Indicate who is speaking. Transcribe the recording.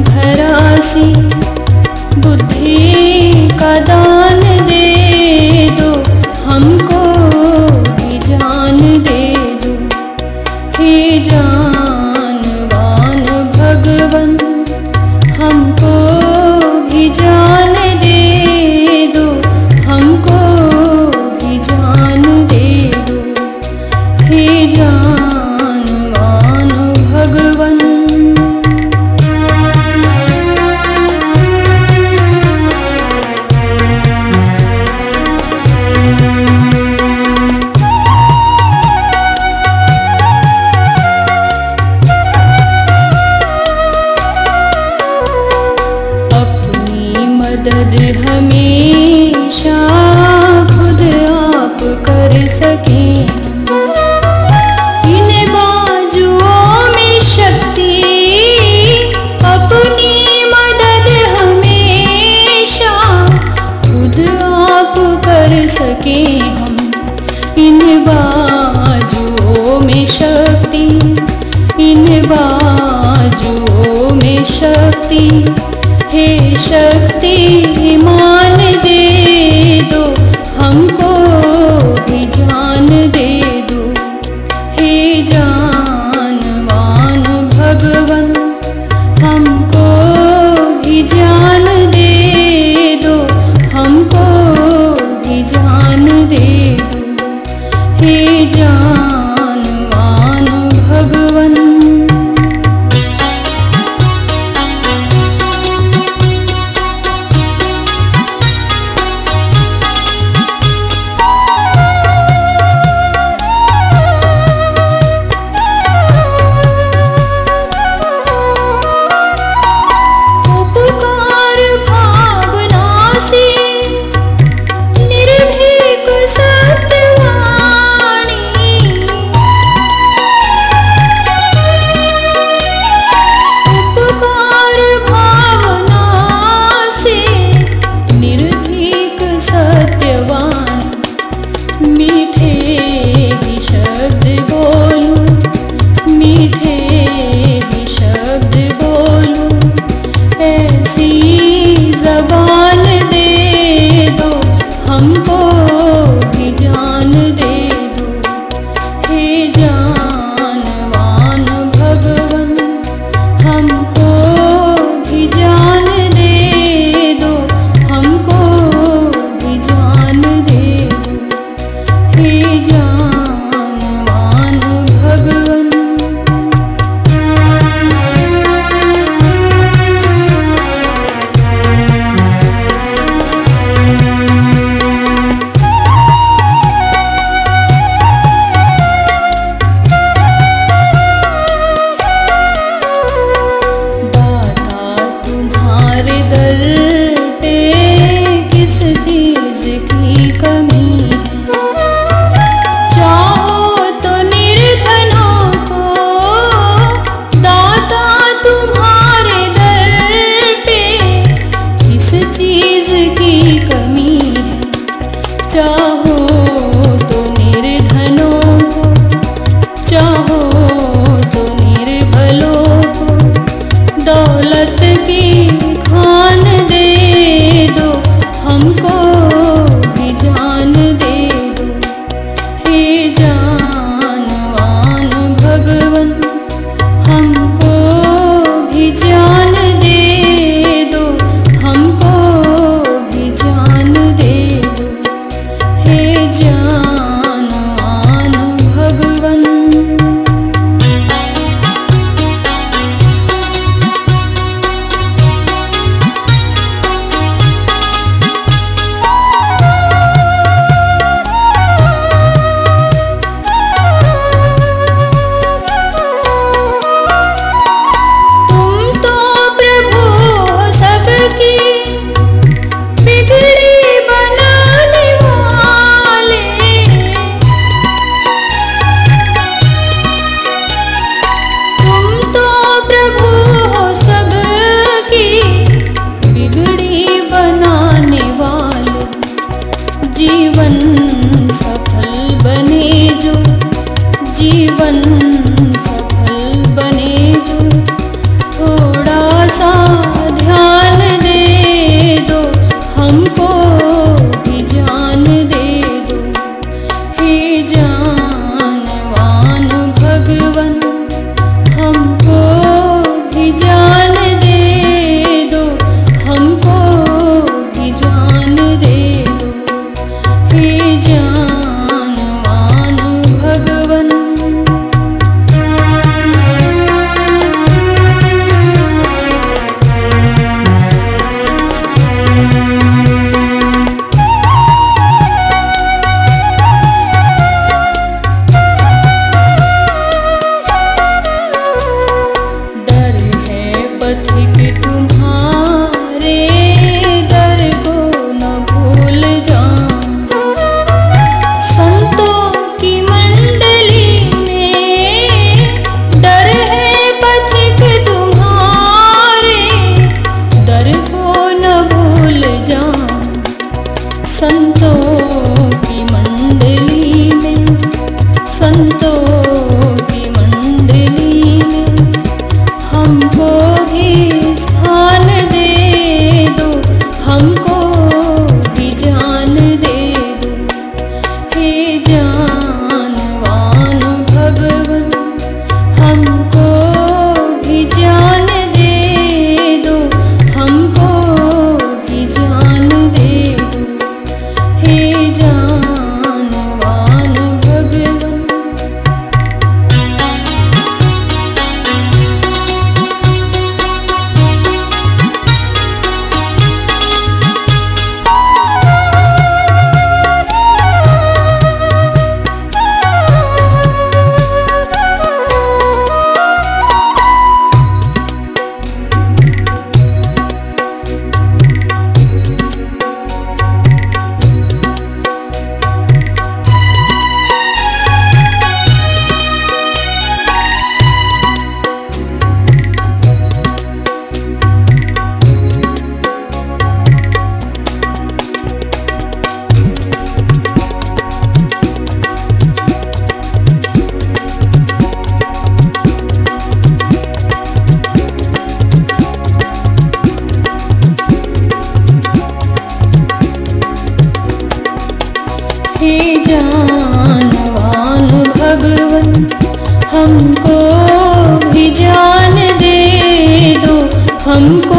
Speaker 1: भरासि। बुद्धि का शक्ति हे शक्ति बात दी हमको